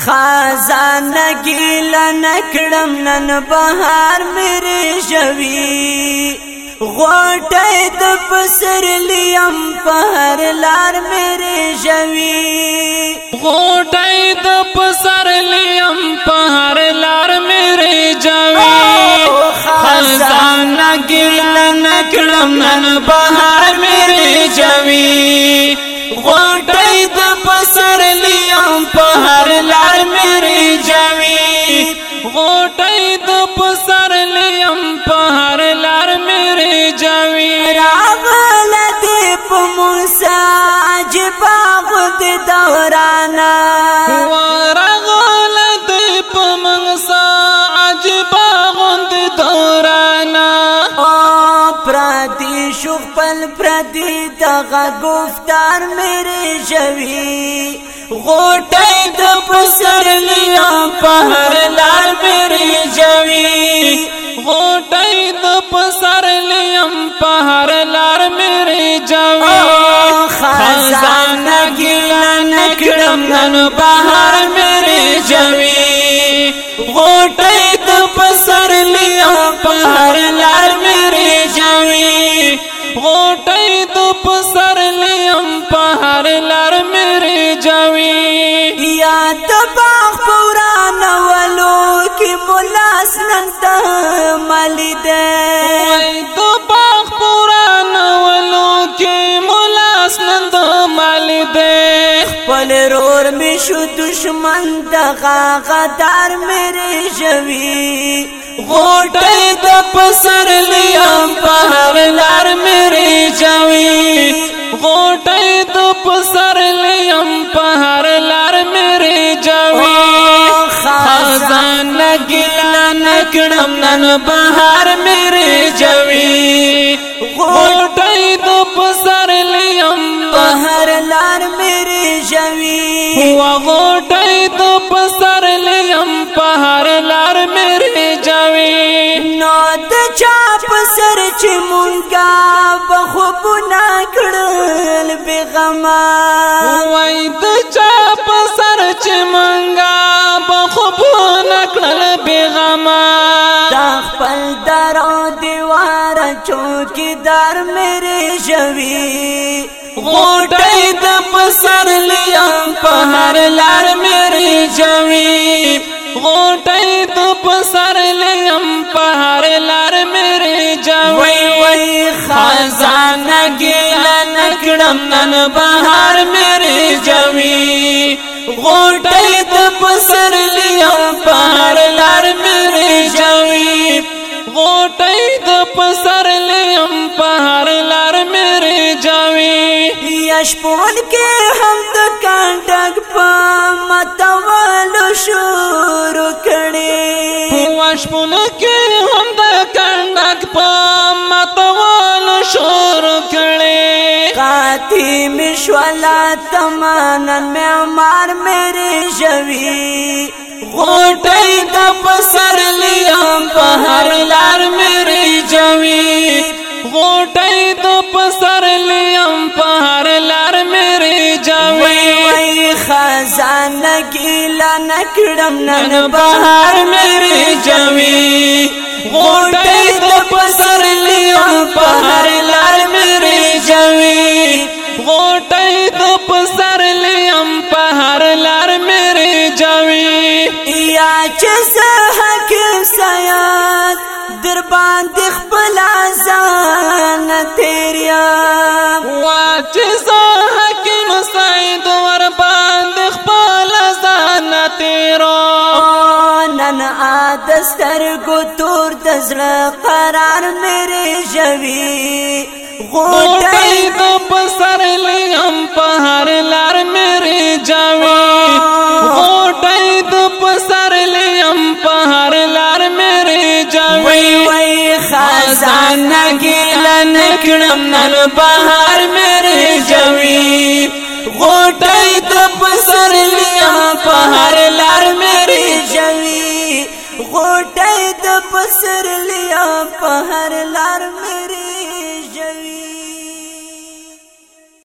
خزان گیل نکڑم نن بہار میرے جوی. غوٹے د پسر لیم پہر لار میرے جوی. غوٹے د پسر لیم پہر لار میرے جوی. خزان گیل نکڑم نن بہار میرے جوی. غوٹے دورانا ورغل دیپ منسا عجبا غد دورانا او پردی شوخ پل پردی دغا گفتار میرے جوی۔ غوٹے د پسر لیا پہر لار میری جوی۔ نن بہار میری جوی غوٹے د پسر لیا پہر لار میری جوی۔ غوٹے د پسر لیم پہر لار میری جوی۔ یا باغ پوران ولو کی ملاس ننتا مالی دے دې پل رور میں شو دشمن دغا غدار میرے جوی غوټه د پسر لیم په لار میری جوی غوټه د پسر لیم په لار میری جوی خزان گلا نکړم نن بهار میری جوی غوټه چې مونږه بخوب نا کړل بغما وای د چا په سر چې منګا بخوب نکړل بیغما دا خپل درو دیوار چوکیدار میرے جوی غوټه د پسر لیم په هر لار میری جوی نن بهار میری جوی غوټه د پسر لیم په هر لار میری جوی۔ غوټه د پسر لیم په هر لار میری جوی۔ یشپون کې هم د کانټک په متوالو شروع کړي واشپون کې قاتی مشولا تمانن معمار میرے جوی غوټه د پسر لیم په هر لار میری جوی غوټه د پسر لیم په هر لار وای جوی وای خزان گیلا نکړم نن بهار میری جوی غوټه د پسر یا چې زه حکیم سیاد در باندې خپل ځان تیریا واچ زه حکیم سید ور باندې خپل ځان تیرو نن آدستر کو تور دزړه قرار میرے جوی. غوټه د پسر لیم په هر لار میری جوی. نکړم نن بهار میری جوی غوټه د پسر لیم په هر لار میری جمی غوټه د پسر لیا په هر لار میری